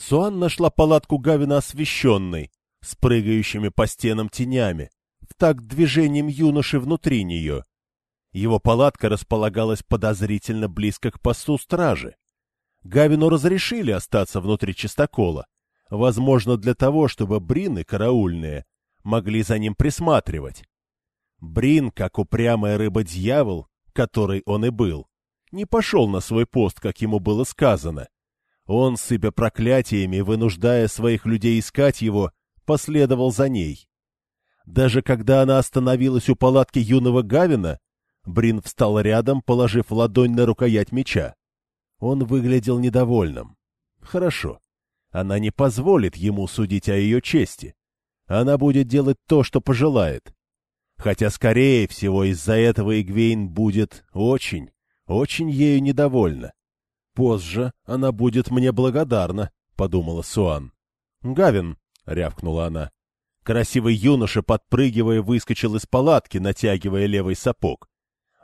Суан нашла палатку Гавина освещенной, с прыгающими по стенам тенями, в такт движением юноши внутри нее. Его палатка располагалась подозрительно близко к посту стражи. Гавину разрешили остаться внутри чистокола, возможно, для того, чтобы брины караульные могли за ним присматривать. Брин, как упрямая рыба-дьявол, который он и был, не пошел на свой пост, как ему было сказано. Он, сыпя проклятиями, вынуждая своих людей искать его, последовал за ней. Даже когда она остановилась у палатки юного Гавина, Брин встал рядом, положив ладонь на рукоять меча. Он выглядел недовольным. Хорошо. Она не позволит ему судить о ее чести. Она будет делать то, что пожелает. Хотя, скорее всего, из-за этого Игвейн будет очень, очень ею недовольна. Позже она будет мне благодарна, — подумала Суан. — Гавин, — рявкнула она. Красивый юноша, подпрыгивая, выскочил из палатки, натягивая левый сапог.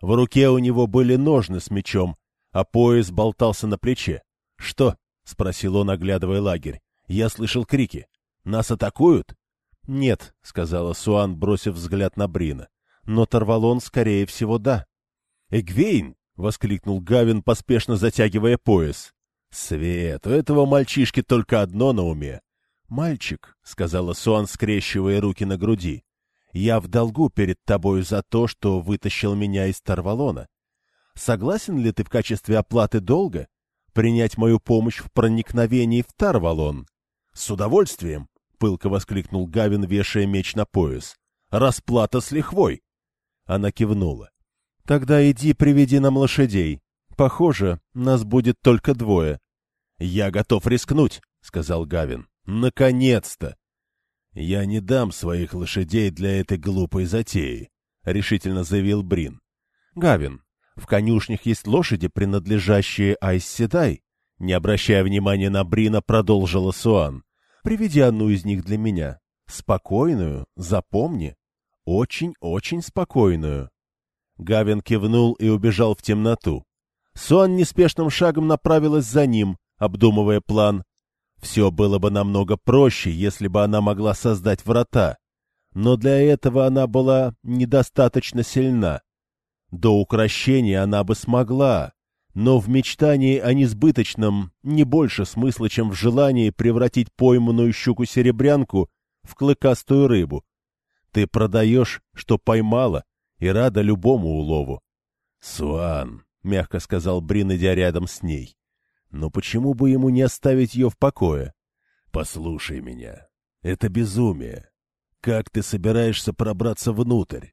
В руке у него были ножны с мечом, а пояс болтался на плече. — Что? — спросил он, оглядывая лагерь. — Я слышал крики. Нас атакуют? — Нет, — сказала Суан, бросив взгляд на Брина. — Но Тарвалон, скорее всего, да. — Эгвейн! — воскликнул Гавин, поспешно затягивая пояс. — Свет, у этого мальчишки только одно на уме. — Мальчик, — сказала Суан, скрещивая руки на груди, — я в долгу перед тобою за то, что вытащил меня из Тарвалона. Согласен ли ты в качестве оплаты долга принять мою помощь в проникновении в Тарвалон? — С удовольствием, — пылко воскликнул Гавин, вешая меч на пояс. — Расплата с лихвой. Она кивнула. — Тогда иди приведи нам лошадей. Похоже, нас будет только двое. — Я готов рискнуть, — сказал Гавин. — Наконец-то! — Я не дам своих лошадей для этой глупой затеи, — решительно заявил Брин. — Гавин, в конюшнях есть лошади, принадлежащие Айсседай. Не обращая внимания на Брина, продолжила Суан. Приведи одну из них для меня. Спокойную, запомни. Очень-очень спокойную. Гавин кивнул и убежал в темноту. Суан неспешным шагом направилась за ним, обдумывая план. Все было бы намного проще, если бы она могла создать врата. Но для этого она была недостаточно сильна. До укращения она бы смогла, но в мечтании о несбыточном не больше смысла, чем в желании превратить пойманную щуку-серебрянку в клыкастую рыбу. Ты продаешь, что поймала, и рада любому улову. — Суан, — мягко сказал Брин, идя рядом с ней, — но почему бы ему не оставить ее в покое? — Послушай меня. Это безумие. Как ты собираешься пробраться внутрь?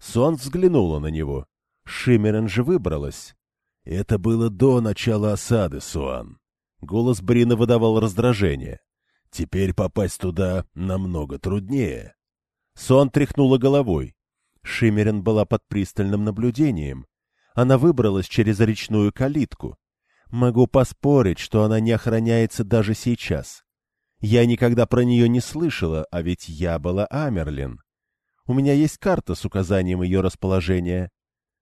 Суан взглянула на него. Шиммерен же выбралась. Это было до начала осады, Суан. Голос Брина выдавал раздражение. Теперь попасть туда намного труднее. Суан тряхнула головой. Шиммерен была под пристальным наблюдением. Она выбралась через речную калитку. Могу поспорить, что она не охраняется даже сейчас. Я никогда про нее не слышала, а ведь я была Амерлин. У меня есть карта с указанием ее расположения.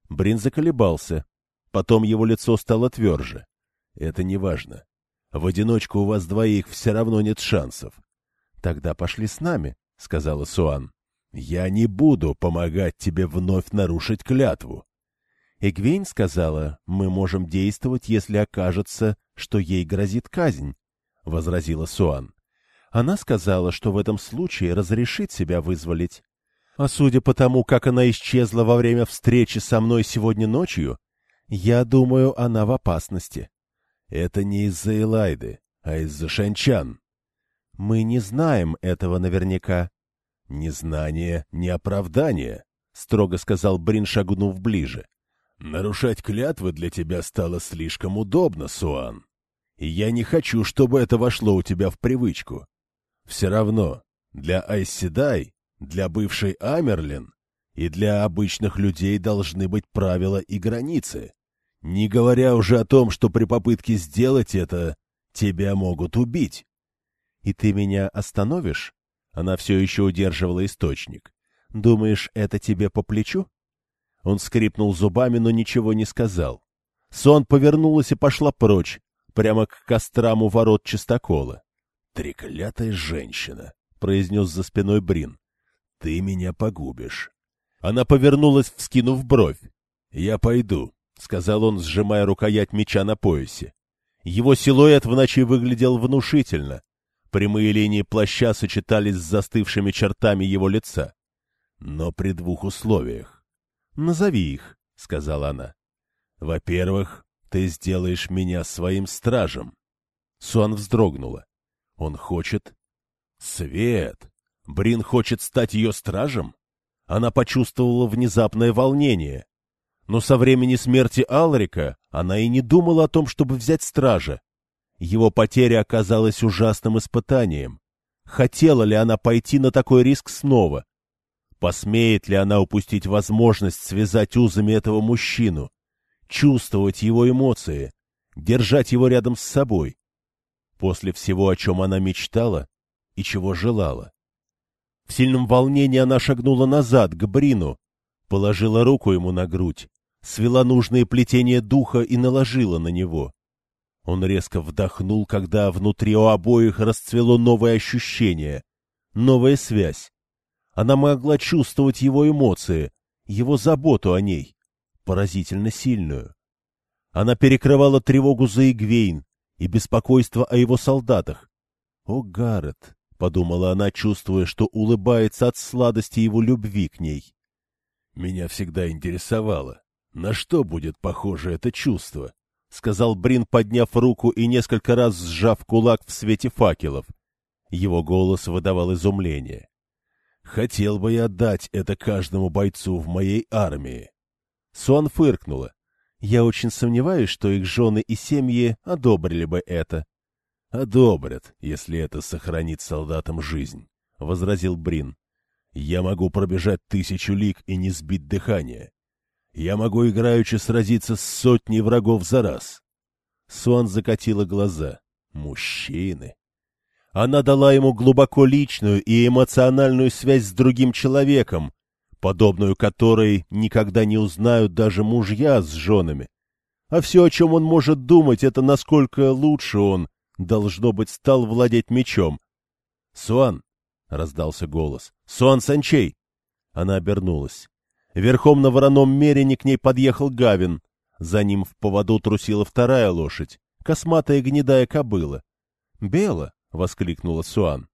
Брин заколебался. Потом его лицо стало тверже. Это не важно. В одиночку у вас двоих все равно нет шансов. Тогда пошли с нами, — сказала Суан. Я не буду помогать тебе вновь нарушить клятву. Эгвейн сказала, мы можем действовать, если окажется, что ей грозит казнь, — возразила Суан. Она сказала, что в этом случае разрешит себя вызволить. А судя по тому, как она исчезла во время встречи со мной сегодня ночью, я думаю, она в опасности. Это не из-за Элайды, а из-за Шанчан. Мы не знаем этого наверняка. Незнание — не оправдание, — строго сказал Брин, шагнув ближе. Нарушать клятвы для тебя стало слишком удобно, Суан. И я не хочу, чтобы это вошло у тебя в привычку. Все равно, для Айседай, для бывшей Амерлин и для обычных людей должны быть правила и границы. Не говоря уже о том, что при попытке сделать это тебя могут убить. И ты меня остановишь? Она все еще удерживала источник. Думаешь, это тебе по плечу? Он скрипнул зубами, но ничего не сказал. Сон повернулась и пошла прочь, прямо к кострам у ворот чистокола. «Треклятая женщина», — произнес за спиной Брин. «Ты меня погубишь». Она повернулась, вскинув бровь. «Я пойду», — сказал он, сжимая рукоять меча на поясе. Его силуэт в ночи выглядел внушительно. Прямые линии плаща сочетались с застывшими чертами его лица. Но при двух условиях. «Назови их», — сказала она. «Во-первых, ты сделаешь меня своим стражем». Суан вздрогнула. «Он хочет...» «Свет! Брин хочет стать ее стражем?» Она почувствовала внезапное волнение. Но со времени смерти Алрика она и не думала о том, чтобы взять стража. Его потеря оказалась ужасным испытанием. Хотела ли она пойти на такой риск снова? Посмеет ли она упустить возможность связать узами этого мужчину, чувствовать его эмоции, держать его рядом с собой? После всего, о чем она мечтала и чего желала. В сильном волнении она шагнула назад, к Брину, положила руку ему на грудь, свела нужные плетения духа и наложила на него. Он резко вдохнул, когда внутри у обоих расцвело новое ощущение, новая связь. Она могла чувствовать его эмоции, его заботу о ней, поразительно сильную. Она перекрывала тревогу за Игвейн и беспокойство о его солдатах. «О, Гаррет!» — подумала она, чувствуя, что улыбается от сладости его любви к ней. «Меня всегда интересовало, на что будет похоже это чувство?» — сказал Брин, подняв руку и несколько раз сжав кулак в свете факелов. Его голос выдавал изумление. «Хотел бы я отдать это каждому бойцу в моей армии». Суан фыркнула. «Я очень сомневаюсь, что их жены и семьи одобрили бы это». «Одобрят, если это сохранит солдатам жизнь», — возразил Брин. «Я могу пробежать тысячу лиг и не сбить дыхание. Я могу играючи сразиться с сотней врагов за раз. Суан закатила глаза. Мужчины. Она дала ему глубоко личную и эмоциональную связь с другим человеком, подобную которой никогда не узнают даже мужья с женами. А все, о чем он может думать, это насколько лучше он, должно быть, стал владеть мечом. «Суан!» — раздался голос. «Суан Санчей!» Она обернулась. Верхом на вороном мерине к ней подъехал Гавин. За ним в поводу трусила вторая лошадь, косматая гнедая кобыла. «Бела!» — воскликнула Суан.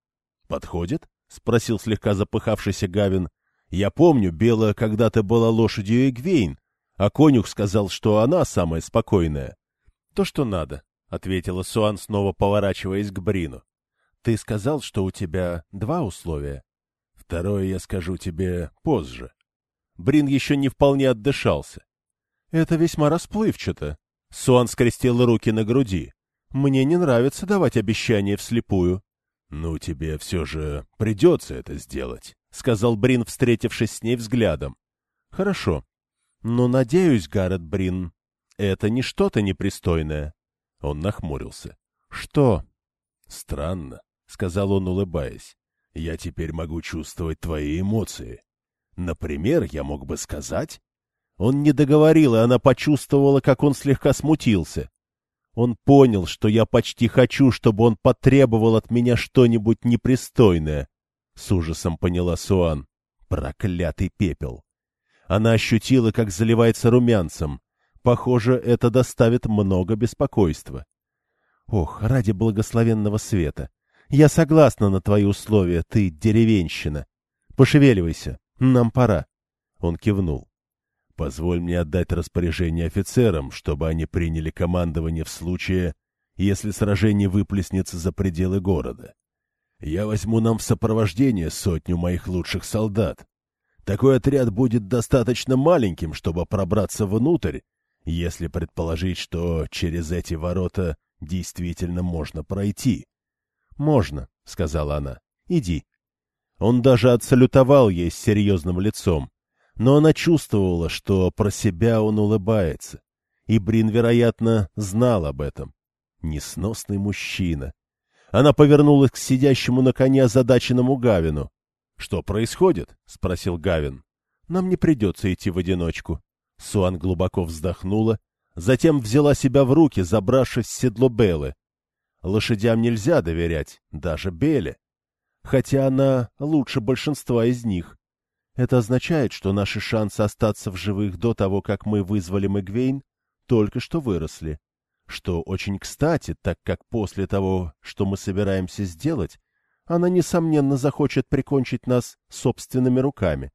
«Подходит?» — спросил слегка запыхавшийся Гавин. «Я помню, Бела когда-то была лошадью Эгвейн, а конюх сказал, что она самая спокойная». «То, что надо», — ответила Суан, снова поворачиваясь к Брину. «Ты сказал, что у тебя два условия?» «Второе я скажу тебе позже». Брин еще не вполне отдышался. — Это весьма расплывчато. Суан скрестил руки на груди. — Мне не нравится давать обещания вслепую. — Ну, тебе все же придется это сделать, — сказал Брин, встретившись с ней взглядом. — Хорошо. Но, надеюсь, Гаррет Брин, это не что-то непристойное. Он нахмурился. — Что? — Странно, — сказал он, улыбаясь. — Я теперь могу чувствовать твои эмоции. Например, я мог бы сказать... Он не договорил, и она почувствовала, как он слегка смутился. Он понял, что я почти хочу, чтобы он потребовал от меня что-нибудь непристойное. С ужасом поняла Суан. Проклятый пепел. Она ощутила, как заливается румянцем. Похоже, это доставит много беспокойства. Ох, ради благословенного света. Я согласна на твои условия, ты деревенщина. Пошевеливайся. Нам пора. Он кивнул. Позволь мне отдать распоряжение офицерам, чтобы они приняли командование в случае, если сражение выплеснется за пределы города. Я возьму нам в сопровождение сотню моих лучших солдат. Такой отряд будет достаточно маленьким, чтобы пробраться внутрь, если предположить, что через эти ворота действительно можно пройти. — Можно, — сказала она. — Иди. Он даже отсалютовал ей с серьезным лицом, но она чувствовала, что про себя он улыбается, и Брин, вероятно, знал об этом. Несносный мужчина. Она повернулась к сидящему на коне озадаченному Гавину. — Что происходит? — спросил Гавин. — Нам не придется идти в одиночку. Суан глубоко вздохнула, затем взяла себя в руки, забравшись в седло Беллы. Лошадям нельзя доверять, даже Беле. Хотя она лучше большинства из них. Это означает, что наши шансы остаться в живых до того, как мы вызвали Мэгвейн, только что выросли. Что очень кстати, так как после того, что мы собираемся сделать, она, несомненно, захочет прикончить нас собственными руками.